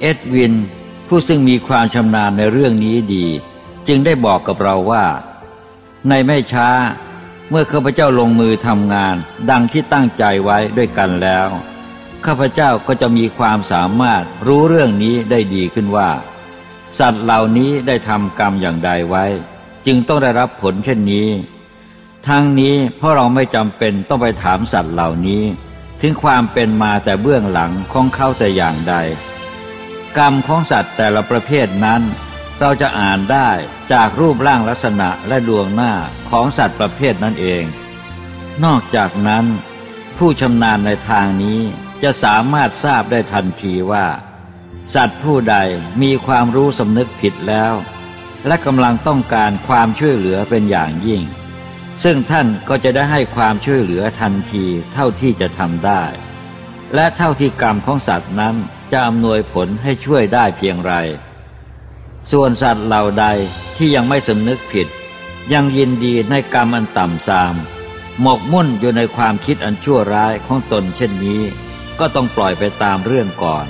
เอ็ดวิน ผู้ซึ่งมีความชำนาญในเรื่องนี้ดี จึงได้บอกกับเราว่า ในไม่ช้า เมื่อข้าพเจ้าลงมือทำงาน ดังที่ตั้งใจไว้ด้วยกันแล้วข้าพเจ้าก็จะมีความสามารถรู้เรื่องนี้ได้ดีขึ้นว่า สัตว์เหล่านี้ได้ทำกรรมอย่างใดไว้ จึงต้องได้รับผลเช่นนี้ ทั้งนี้เพราะเราไม่จำเป็นต้องไปถามสัตว์เหล่านี้ ถึงความเป็นมาแต่เบื้องหลังของเขาแต่อย่างใด กรรมของสัตว์แต่ละประเภทนั้น เราจะอ่านได้จากรูปร่างลักษณะและดวงหน้าของสัตว์ประเภทนั้นเอง นอกจากนั้น ผู้ชำนาญในทางนี้จะสามารถทราบได้ทันทีว่า สัตว์ผู้ใดมีความรู้สำนึกผิดแล้ว และกำลังต้องการความช่วยเหลือเป็นอย่างยิ่ง ซึ่งท่านก็จะได้ให้ความช่วยเหลือทันทีเท่าที่จะทำได้ และเท่าที่กรรมของสัตว์นั้น จะอำนวยผลให้ช่วยได้เพียงไร ส่วนสัตว์เหล่าใดที่ยังไม่สำนึกผิด ยังยินดีในกรรมอันต่ำทราม หมกมุ่นอยู่ในความคิดอันชั่วร้ายของตนเช่นนี้ ก็ต้องปล่อยไปตามเรื่องก่อน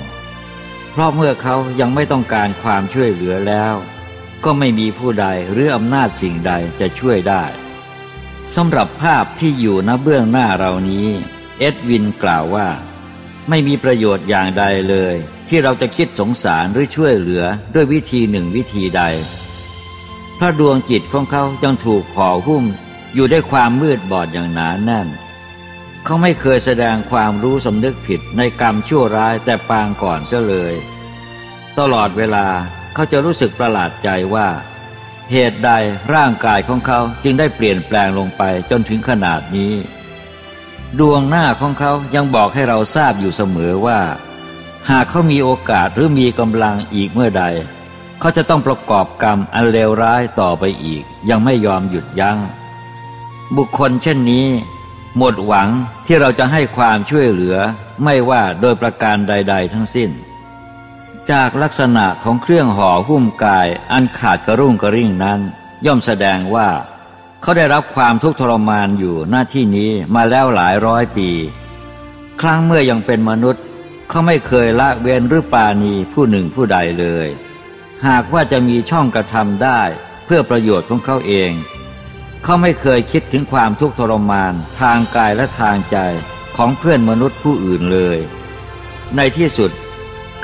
เพราะเมื่อเขายังไม่ต้องการความช่วยเหลือแล้ว ก็ไม่มีผู้ใดหรืออำนาจสิ่งใดจะช่วยได้สำหรับภาพที่อยู่ณเบื้องหน้าเรานี้ เอ็ดวินกล่าวว่า ไม่มีประโยชน์อย่างใดเลย ที่เราจะคิดสงสารหรือช่วยเหลือด้วยวิธีหนึ่งวิธีใด พระดวงจิตของเขายังถูกห่อหุ้มอยู่ด้วยความมืดบอดอย่างหนาแน่น เขาไม่เคยแสดงความรู้สำนึกผิดในกรรมชั่วร้ายแต่ปางก่อนเสียเลย ตลอดเวลาเขาจะรู้สึกประหลาดใจว่า เหตุใดร่างกายของเขาจึงได้เปลี่ยนแปลงลงไปจนถึงขนาดนี้ ดวงหน้าของเขายังบอกให้เราทราบอยู่เสมอว่า หากเขามีโอกาสหรือมีกำลังอีกเมื่อใด เขาจะต้องประกอบกรรมอันเลวร้ายต่อไปอีก ยังไม่ยอมหยุดยัง้ง บุคคลเช่นนี้ หมดหวังที่เราจะให้ความช่วยเหลือไม่ว่าโดยประการใด ๆ ทั้งสิ้น จากลักษณะของเครื่องห่อหุ้มกายอันขาดกระรุ่งกระริ่งนั้น ย่อมแสดงว่า เขาได้รับความทุกข์ทรมานอยู่หน้าที่นี้มาแล้วหลายร้อยปี ครั้งเมื่อยังเป็นมนุษย์เขาไม่เคยละเว้นหรือปาณีผู้หนึ่งผู้ใดเลย หากว่าจะมีช่องกระทำได้เพื่อประโยชน์ของเขาเอง เขาไม่เคยคิดถึงความทุกข์ทรมานทางกายและทางใจของเพื่อนมนุษย์ผู้อื่นเลย ในที่สุด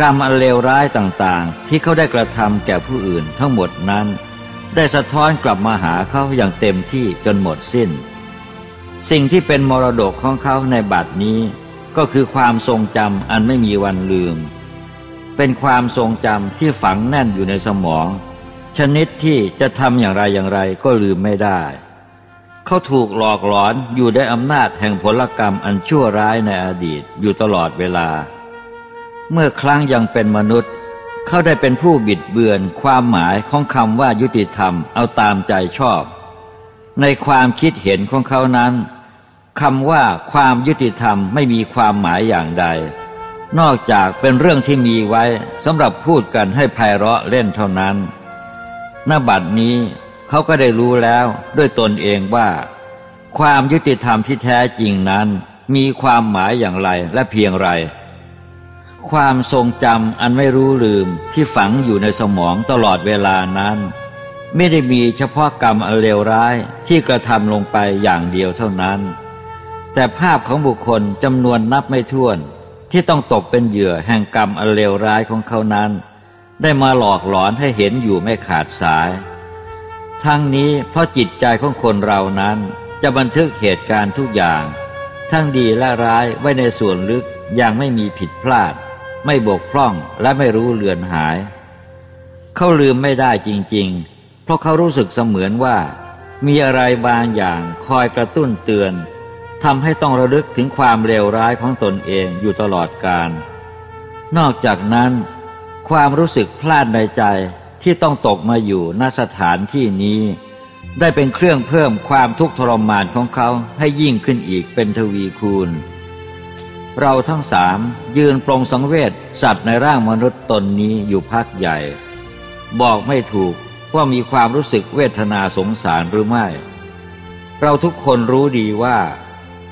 กรรมอันเลวร้ายต่างๆ ที่เขาได้กระทำแก่ผู้อื่นทั้งหมดนั้น ได้สะท้อนกลับมาหาเขาอย่างเต็มที่จนหมดสิ้น สิ่งที่เป็นมรดกของเขาในบัดนี้ ก็คือความทรงจำอันไม่มีวันลืม เป็นความทรงจำที่ฝังแน่นอยู่ในสมอง ชนิดที่จะทำอย่างไรอย่างไรก็ลืมไม่ได้ เขาถูกหลอกหลอนอยู่ได้อำนาจแห่งผลกรรมอันชั่วร้ายในอดีตอยู่ตลอดเวลา เมื่อครั้งยังเป็นมนุษย์ เขาได้เป็นผู้บิดเบือนความหมายของคำว่ายุติธรรมเอาตามใจชอบ ในความคิดเห็นของเขานั้นคำว่าความยุติธรรมไม่มีความหมายอย่างใด นอกจากเป็นเรื่องที่มีไว้สำหรับพูดกันให้ไพเราะเล่นเท่านั้นณบัดนี้เขาก็ได้รู้แล้วด้วยตนเองว่า ความยุติธรรมที่แท้จริงนั้น มีความหมายอย่างไรและเพียงไร ความทรงจำอันไม่รู้ลืมที่ฝังอยู่ในสมองตลอดเวลานั้น ไม่ได้มีเฉพาะกรรมอันเลวร้ายที่กระทำลงไปอย่างเดียวเท่านั้น แต่ภาพของบุคคลจำนวนนับไม่ถ้วน ที่ต้องตกเป็นเหยื่อแห่งกรรมอันเลวร้ายของเขานั้น ได้มาหลอกหลอนให้เห็นอยู่ไม่ขาดสาย ทั้งนี้เพราะจิตใจของคนเรานั้นจะบันทึกเหตุการณ์ทุกอย่าง ทั้งดีและร้ายไว้ในส่วนลึกอย่างไม่มีผิดพลาด ไม่บกพร่องและไม่รู้เลือนหาย เขาลืมไม่ได้จริง ๆ เพราะเขารู้สึกเสมือนว่า มีอะไรบางอย่างคอยกระตุ้นเตือนทำให้ต้องระลึกถึงความเลวร้ายของตนเองอยู่ตลอดกาลนอกจากนั้น ความรู้สึกพลาดในใจที่ต้องตกมาอยู่ณสถานที่นี้ ได้เป็นเครื่องเพิ่มความทุกข์ทรมานของเขาให้ยิ่งขึ้นอีกเป็นทวีคูณ เราทั้งสามยืนปรงสังเวชสัตว์ในร่างมนุษย์ตนนี้อยู่พักใหญ่ บอกไม่ถูกว่ามีความรู้สึกเวทนาสงสารหรือไม่ เราทุกคนรู้ดีว่า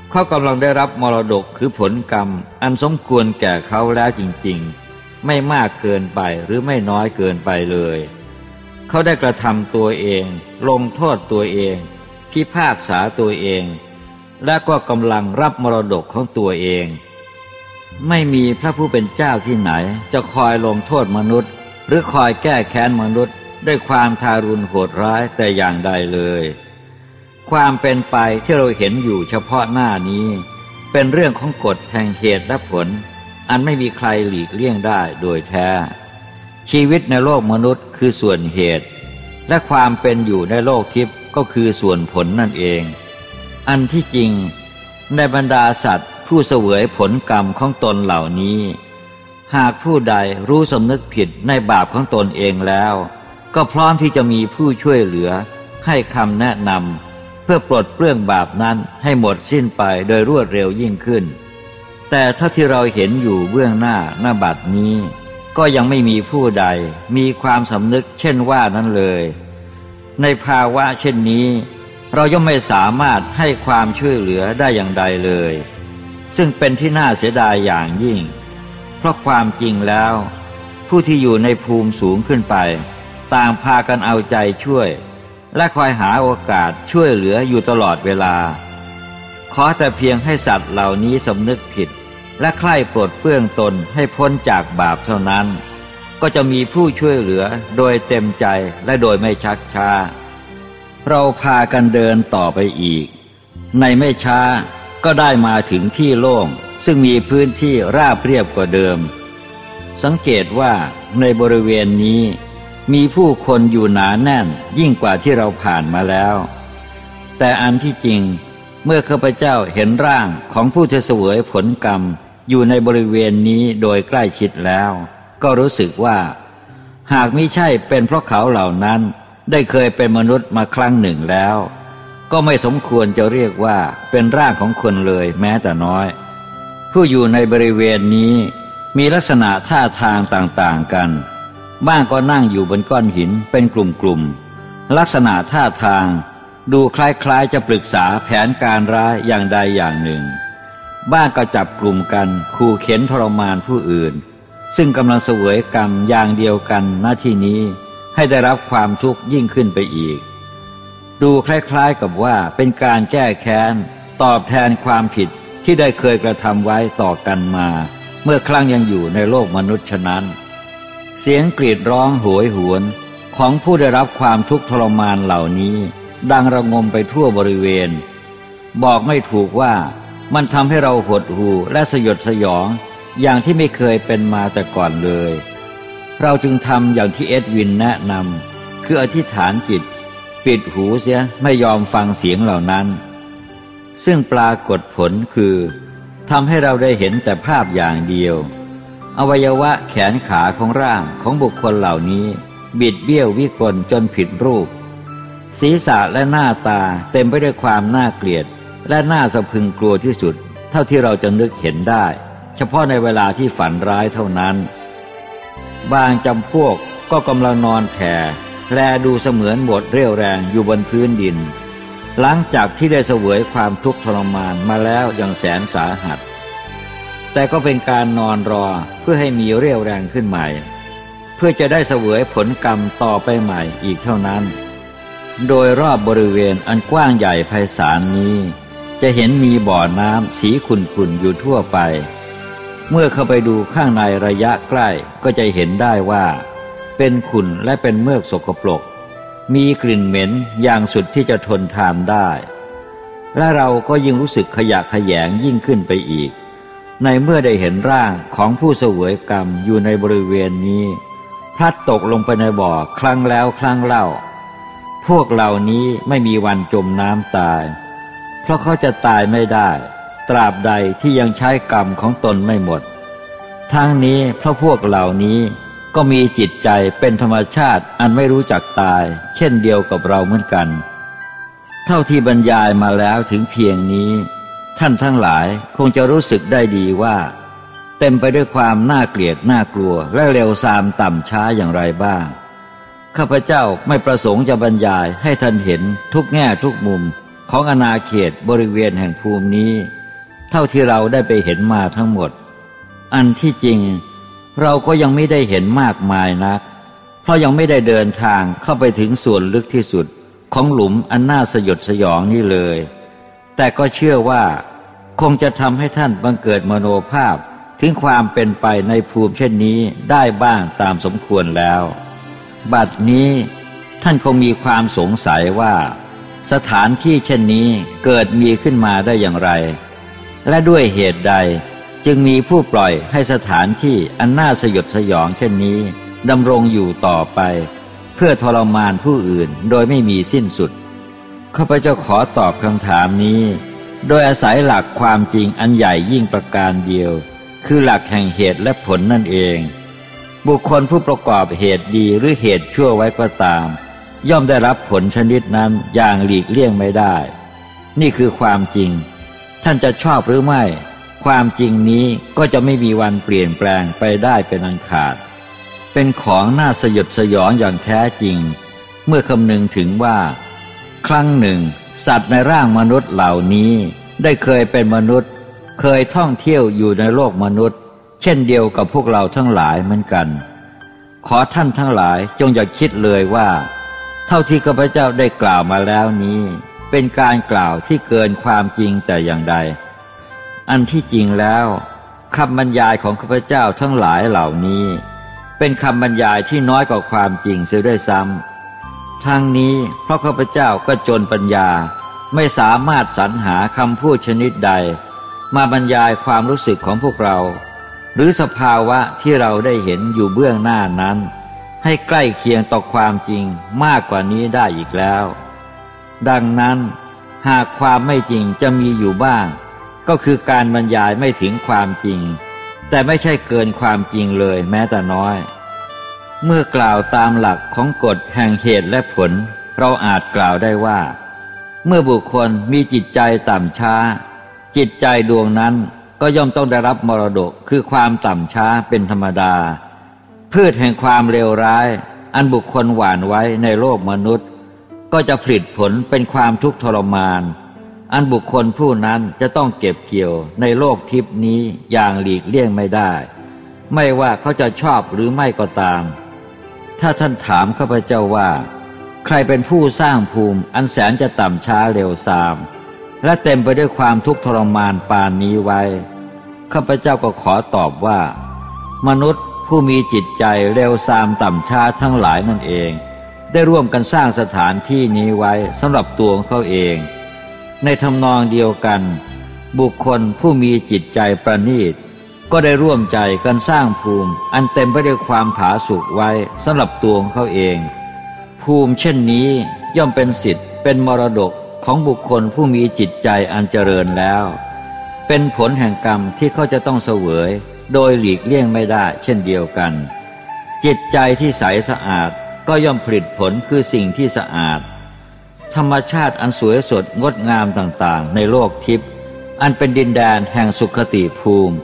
เขากำลังได้รับมรดกคือผลกรรม อันสมควรแก่เขาแล้วจริงๆ ไม่มากเกินไปหรือไม่น้อยเกินไปเลย เขาได้กระทำตัวเอง ลงโทษตัวเอง พิพากษาตัวเองและก็กำลังรับมรดกของตัวเอง ไม่มีพระผู้เป็นเจ้าที่ไหน จะคอยลงโทษมนุษย์ หรือคอยแก้แค้นมนุษย์ ด้วยความทารุณโหดร้ายแต่อย่างใดเลย ความเป็นไปที่เราเห็นอยู่เฉพาะหน้านี้ เป็นเรื่องของกฎแห่งเหตุและผล อันไม่มีใครหลีกเลี่ยงได้โดยแท้ ชีวิตในโลกมนุษย์คือส่วนเหตุ และความเป็นอยู่ในโลกทิพย์ก็คือส่วนผลนั่นเอง อันที่จริงในบรรดาสัตว ผู้เสวยผลกรรมของตนเหล่านี้ หากผู้ใดรู้สำนึกผิดในบาปของตนเองแล้ว ก็พร้อมที่จะมีผู้ช่วยเหลือ ให้คำแนะนำเพื่อปลดเปลื้องบาปนั้นให้หมดสิ้นไปโดยรวดเร็วยิ่งขึ้น แต่ถ้าที่เราเห็นอยู่เบื้องหน้าหน้าบัดนี้ ก็ยังไม่มีผู้ใดมีความสำนึกเช่นว่านั้นเลย ในภาวะเช่นนี้ เราย่อมไม่สามารถให้ความช่วยเหลือได้อย่างใดเลย ซึ่งเป็นที่น่าเสียดายอย่างยิ่ง เพราะความจริงแล้ว ผู้ที่อยู่ในภูมิสูงขึ้นไป ต่างพากันเอาใจช่วย และคอยหาโอกาสช่วยเหลืออยู่ตลอดเวลา ขอแต่เพียงให้สัตว์เหล่านี้สำนึกผิด และใคร่ปลดเปื้องตนให้พ้นจากบาปเท่านั้น ก็จะมีผู้ช่วยเหลือโดยเต็มใจและโดยไม่ชักช้า เราพากันเดินต่อไปอีก ในไม่ช้า ก็ได้มาถึงที่โล่ง ซึ่งมีพื้นที่ราบเรียบกว่าเดิม สังเกตว่าในบริเวณนี้ มีผู้คนอยู่หนาแน่นยิ่งกว่าที่เราผ่านมาแล้ว แต่อันที่จริงเมื่อข้าพเจ้าเห็นร่างของผู้จะเสวยผลกรรมอยู่ในบริเวณนี้โดยใกล้ชิดแล้ว ก็รู้สึกว่า หากไม่ใช่เป็นเพราะเขาเหล่านั้นได้เคยเป็นมนุษย์มาครั้งหนึ่งแล้ว ก็ไม่สมควรจะเรียกว่าเป็นร่างของคนเลยแม้แต่น้อย ผู้อยู่ในบริเวณนี้มีลักษณะท่าทางต่างๆกัน บ้างก็นั่งอยู่บนก้อนหินเป็นกลุ่มๆ ลักษณะท่าทางดูคล้ายๆจะปรึกษาแผนการร้ายอย่างใดอย่างหนึ่ง บ้างก็จับกลุ่มกันขู่เข็นทรมานผู้อื่น ซึ่งกำลังเสวยกรรมอย่างเดียวกันหน้าที่นี้ให้ได้รับความทุกข์ยิ่งขึ้นไปอีก ดูคล้ายๆกับว่าเป็นการแก้แค้น ตอบแทนความผิดที่ได้เคยกระทำไว้ต่อกันมา เมื่อครั้งยังอยู่ในโลกมนุษย์ฉะนั้น เสียงกรีดร้องโหยหวนของผู้ได้รับความทุกข์ทรมานเหล่านี้ ดังระงมไปทั่วบริเวณ บอกไม่ถูกว่ามันทำให้เราหดหู่และสยดสยองอย่างที่ไม่เคยเป็นมาแต่ก่อนเลย เราจึงทำอย่างที่เอ็ดวินแนะนำคืออธิษฐานจิต ปิดหูเสียไม่ยอมฟังเสียงเหล่านั้น ซึ่งปรากฏผลคือทำให้เราได้เห็นแต่ภาพอย่างเดียว อวัยวะแขนขาของร่างของบุคคลเหล่านี้ บิดเบี้ยววิกลจนผิดรูป ศีรษะและหน้าตาเต็มไปด้วยความน่าเกลียด และน่าสะพึงกลัวที่สุด เท่าที่เราจะนึกเห็นได้ เฉพาะในเวลาที่ฝันร้ายเท่านั้น บางจำพวกก็กำลังนอนแผ่ แลดูเสมือนหมดเรี่ยวแรงอยู่บนพื้นดิน หลังจากที่ได้เสวยความทุกข์ทรมานมาแล้วอย่างแสนสาหัส แต่ก็เป็นการนอนรอเพื่อให้มีเรี่ยวแรงขึ้นใหม่ เพื่อจะได้เสวยผลกรรมต่อไปใหม่อีกเท่านั้น โดยรอบบริเวณอันกว้างใหญ่ไพศาลนี้ จะเห็นมีบ่อน้ำสีขุ่นๆอยู่ทั่วไป เมื่อเข้าไปดูข้างในระยะใกล้ก็จะเห็นได้ว่า เป็นขุ่นและเป็นเมือกสกปรก มีกลิ่นเหม็นอย่างสุดที่จะทนทานได้ และเราก็ยิ่งรู้สึกขยะขยงยิ่งขึ้นไปอีก ในเมื่อได้เห็นร่างของผู้เสวยกรรมอยู่ในบริเวณนี้ พลัดตกลงไปในบ่อครั้งแล้วครั้งเล่า พวกเหล่านี้ไม่มีวันจมน้ำตาย เพราะเขาจะตายไม่ได้ ตราบใดที่ยังใช้กรรมของตนไม่หมด ทั้งนี้เพราะพวกเหล่านี้ ก็มีจิตใจเป็นธรรมชาติอันไม่รู้จักตาย เช่นเดียวกับเราเหมือนกัน เท่าที่บรรยายมาแล้วถึงเพียงนี้ ท่านทั้งหลายคงจะรู้สึกได้ดีว่า เต็มไปด้วยความน่าเกลียดน่ากลัวและเร็วซามต่ำช้าอย่างไรบ้าง ข้าพเจ้าไม่ประสงค์จะบรรยายให้ท่านเห็นทุกแง่ทุกมุมของอนาเขตบริเวณแห่งภูมินี้ เท่าที่เราได้ไปเห็นมาทั้งหมด อันที่จริง เราก็ยังไม่ได้เห็นมากมายนัก เพราะยังไม่ได้เดินทางเข้าไปถึงส่วนลึกที่สุดของหลุมอันน่าสยดสยองนี่เลย แต่ก็เชื่อว่า คงจะทำให้ท่านบังเกิดมโนภาพถึงความเป็นไปในภูมิเช่นนี้ได้บ้างตามสมควรแล้ว บัดนี้ท่านคงมีความสงสัยว่า สถานที่เช่นนี้เกิดมีขึ้นมาได้อย่างไร และด้วยเหตุใด จึงมีผู้ปล่อยให้สถานที่อันน่าสยดสยองเช่นนี้ดำรงอยู่ต่อไป เพื่อทรมานผู้อื่นโดยไม่มีสิ้นสุดข้าพเจ้าขอตอบคำถามนี้ โดยอาศัยหลักความจริงอันใหญ่ยิ่งประการเดียว คือหลักแห่งเหตุและผลนั่นเอง บุคคลผู้ประกอบเหตุดีหรือเหตุชั่วไว้ก็ตาม ย่อมได้รับผลชนิดนั้นอย่างหลีกเลี่ยงไม่ได้ นี่คือความจริง ท่านจะชอบหรือไม่ ความจริงนี้ก็จะไม่มีวันเปลี่ยนแปลงไปได้เป็นอันขาด เป็นของน่าสยดสยองอย่างแท้จริง เมื่อคำนึงถึงว่า ครั้งหนึ่ง สัตว์ในร่างมนุษย์เหล่านี้ได้เคยเป็นมนุษย์ เคยท่องเที่ยวอยู่ในโลกมนุษย์ เช่นเดียวกับพวกเราทั้งหลายเหมือนกัน ขอท่านทั้งหลายจงอย่าคิดเลยว่า เท่าที่ข้าพเจ้าได้กล่าวมาแล้วนี้ เป็นการกล่าวที่เกินความจริงแต่อย่างใด อันที่จริงแล้วคำบรรยายของข้าพเจ้าทั้งหลายเหล่านี้ เป็นคำบรรยายที่น้อยกว่าความจริงเสียด้วยซ้ำทั้งนี้เพราะข้าพเจ้าก็จนปัญญาไม่สามารถสรรหาคำพูดชนิดใด มาบรรยายความรู้สึกของพวกเรา หรือสภาวะที่เราได้เห็นอยู่เบื้องหน้านั้น ให้ใกล้เคียงต่อความจริงมากกว่านี้ได้อีกแล้ว ดังนั้นหากความไม่จริงจะมีอยู่บ้าง ก็คือการบรรยายไม่ถึงความจริง แต่ไม่ใช่เกินความจริงเลยแม้แต่น้อย เมื่อกล่าวตามหลักของกฎแห่งเหตุและผล เราอาจกล่าวได้ว่า เมื่อบุคคลมีจิตใจต่ำช้า จิตใจดวงนั้นก็ย่อมต้องได้รับมรดกคือความต่ำช้าเป็นธรรมดา พืชแห่งความเลวร้าย อันบุคคลหวานไว้ในโลกมนุษย์ ก็จะผลิตผลเป็นความทุกข์ทรมาน อันบุคคลผู้นั้นจะต้องเก็บเกี่ยวในโลกทิพนี้อย่างหลีกเลี่ยงไม่ได้ ไม่ว่าเขาจะชอบหรือไม่ก็ตาม ถ้าท่านถามข้าพเจ้าว่า ใครเป็นผู้สร้างภูมิอันแสนจะต่ำช้าเร็วซาม และเต็มไปด้วยความทุกข์ทรมานปานนี้ไว้ข้าพเจ้าก็ขอตอบว่า มนุษย์ผู้มีจิตใจเร็วซามต่ำช้าทั้งหลายนั่นเอง ได้ร่วมกันสร้างสถานที่นี้ไว้สำหรับตัวของเขาเอง ในทำนองเดียวกัน บุคคลผู้มีจิตใจประณีต ก็ได้ร่วมใจกันสร้างภูมิ อันเต็มไปด้วยความผาสุกไว้สำหรับตัวของเขาเอง ภูมิเช่นนี้ย่อมเป็นสิทธิ์ เป็นมรดกของบุคคลผู้มีจิตใจอันเจริญแล้ว เป็นผลแห่งกรรมที่เขาจะต้องเสวย โดยหลีกเลี่ยงไม่ได้เช่นเดียวกัน จิตใจที่ใสสะอาดก็ย่อมผลิตผลคือสิ่งที่สะอาด ธรรมชาติอันสวยสดงดงามต่างๆ ในโลกทิพย์อันเป็นดินแดนแห่งสุขติภูมิ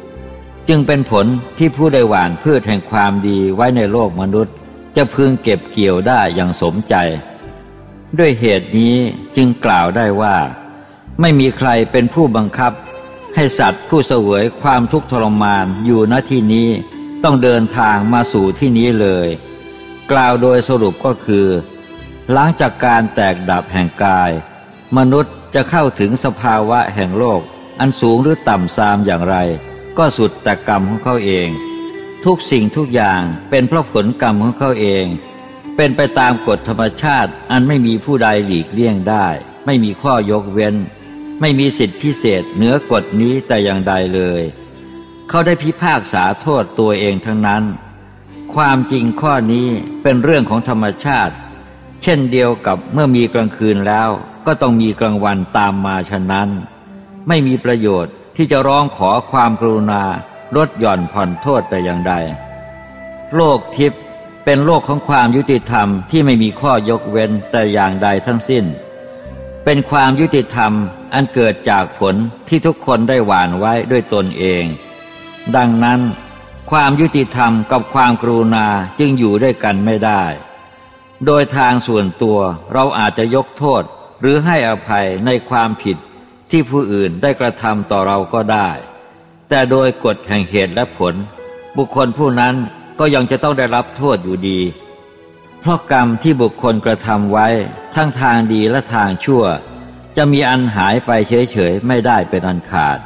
จึงเป็นผลที่ผู้ได้หวานพืชแห่งความดีไว้ในโลกมนุษย์ จะพึงเก็บเกี่ยวได้อย่างสมใจ ด้วยเหตุนี้จึงกล่าวได้ว่า ไม่มีใครเป็นผู้บังคับ ให้สัตว์ผู้เสวยความทุกข์ทรมานอยู่ณที่นี้ต้องเดินทางมาสู่ที่นี้เลย กล่าวโดยสรุปก็คือ หลังจากการแตกดับแห่งกาย มนุษย์จะเข้าถึงสภาวะแห่งโลก อันสูงหรือต่ำซามอย่างไร ก็สุดแต่กรรมของเขาเอง ทุกสิ่งทุกอย่างเป็นเพราะผลกรรมของเขาเอง เป็นไปตามกฎธรรมชาติอันไม่มีผู้ใดหลีกเลี่ยงได้ ไม่มีข้อยกเว้น ไม่มีสิทธิพิเศษเหนือกฎนี้แต่อย่างใดเลย เขาได้พิพากษาโทษตัวเองทั้งนั้น ความจริงข้อนี้เป็นเรื่องของธรรมชาติ เช่นเดียวกับเมื่อมีกลางคืนแล้วก็ต้องมีกลางวันตามมาฉะนั้น ไม่มีประโยชน์ที่จะร้องขอความกรุณาลดหย่อนผ่อนโทษแต่อย่างใด โลกทิพย์เป็นโลกของความยุติธรรมที่ไม่มีข้อยกเว้นแต่อย่างใดทั้งสิ้น เป็นความยุติธรรมอันเกิดจากผลที่ทุกคนได้หวานไว้ด้วยตนเอง ดังนั้น ความยุติธรรมกับความกรุณาจึงอยู่ด้วยกันไม่ได้ โดยทางส่วนตัวเราอาจจะยกโทษหรือให้อภัยในความผิดที่ผู้อื่นได้กระทำต่อเราก็ได้ แต่โดยกฎแห่งเหตุและผล บุคคลผู้นั้นก็ยังจะต้องได้รับโทษอยู่ดี เพราะกรรมที่บุคคลกระทำไว้ทั้งทางดีและทางชั่ว จะมีอันหายไปเฉยๆไม่ได้เป็นอันขาด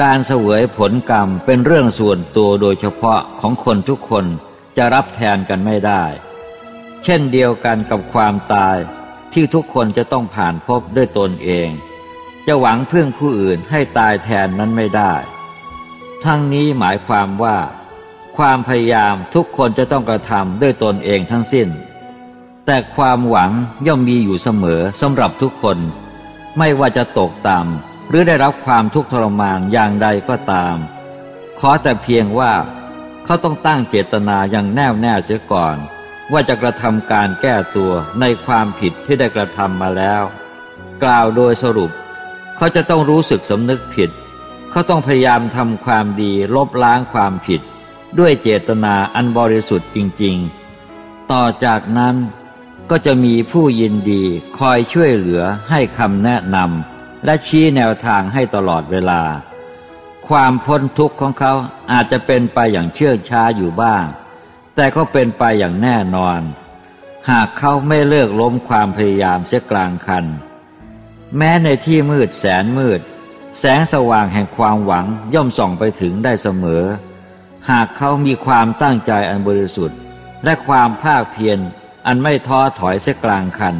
การเสวยผลกรรมเป็นเรื่องส่วนตัวโดยเฉพาะของคนทุกคนจะรับแทนกันไม่ได้ เช่นเดียวกันกับความตายที่ทุกคนจะต้องผ่านพบด้วยตนเอง จะหวังพึ่งผู้อื่นให้ตายแทนนั้นไม่ได้ ทั้งนี้หมายความว่า ความพยายามทุกคนจะต้องกระทำด้วยตนเองทั้งสิ้น แต่ความหวังย่อมมีอยู่เสมอสำหรับทุกคน ไม่ว่าจะตกต่ำหรือได้รับความทุกข์ทรมานอย่างใดก็ตาม ขอแต่เพียงว่า เขาต้องตั้งเจตนาอย่างแน่วแน่เสียก่อน ว่าจะกระทำการแก้ตัวในความผิดที่ได้กระทำมาแล้ว กล่าวโดยสรุป เขาจะต้องรู้สึกสำนึกผิด เขาต้องพยายามทำความดีลบล้างความผิด ด้วยเจตนาอันบริสุทธิ์จริง ๆ ต่อจากนั้นก็จะมีผู้ยินดีคอยช่วยเหลือให้คำแนะนำและชี้แนวทางให้ตลอดเวลา ความพ้นทุกข์ของเขาอาจจะเป็นไปอย่างเชื่องช้าอยู่บ้าง แต่ก็เป็นไปอย่างแน่นอน หากเขาไม่เลิกล้มความพยายามเสียกลางคัน แม้ในที่มืดแสนมืด แสงสว่างแห่งความหวังย่อมส่องไปถึงได้เสมอ หากเขามีความตั้งใจอันบริสุทธิ์ และความภาคเพียรอันไม่ท้อถอยเสียกลางคัน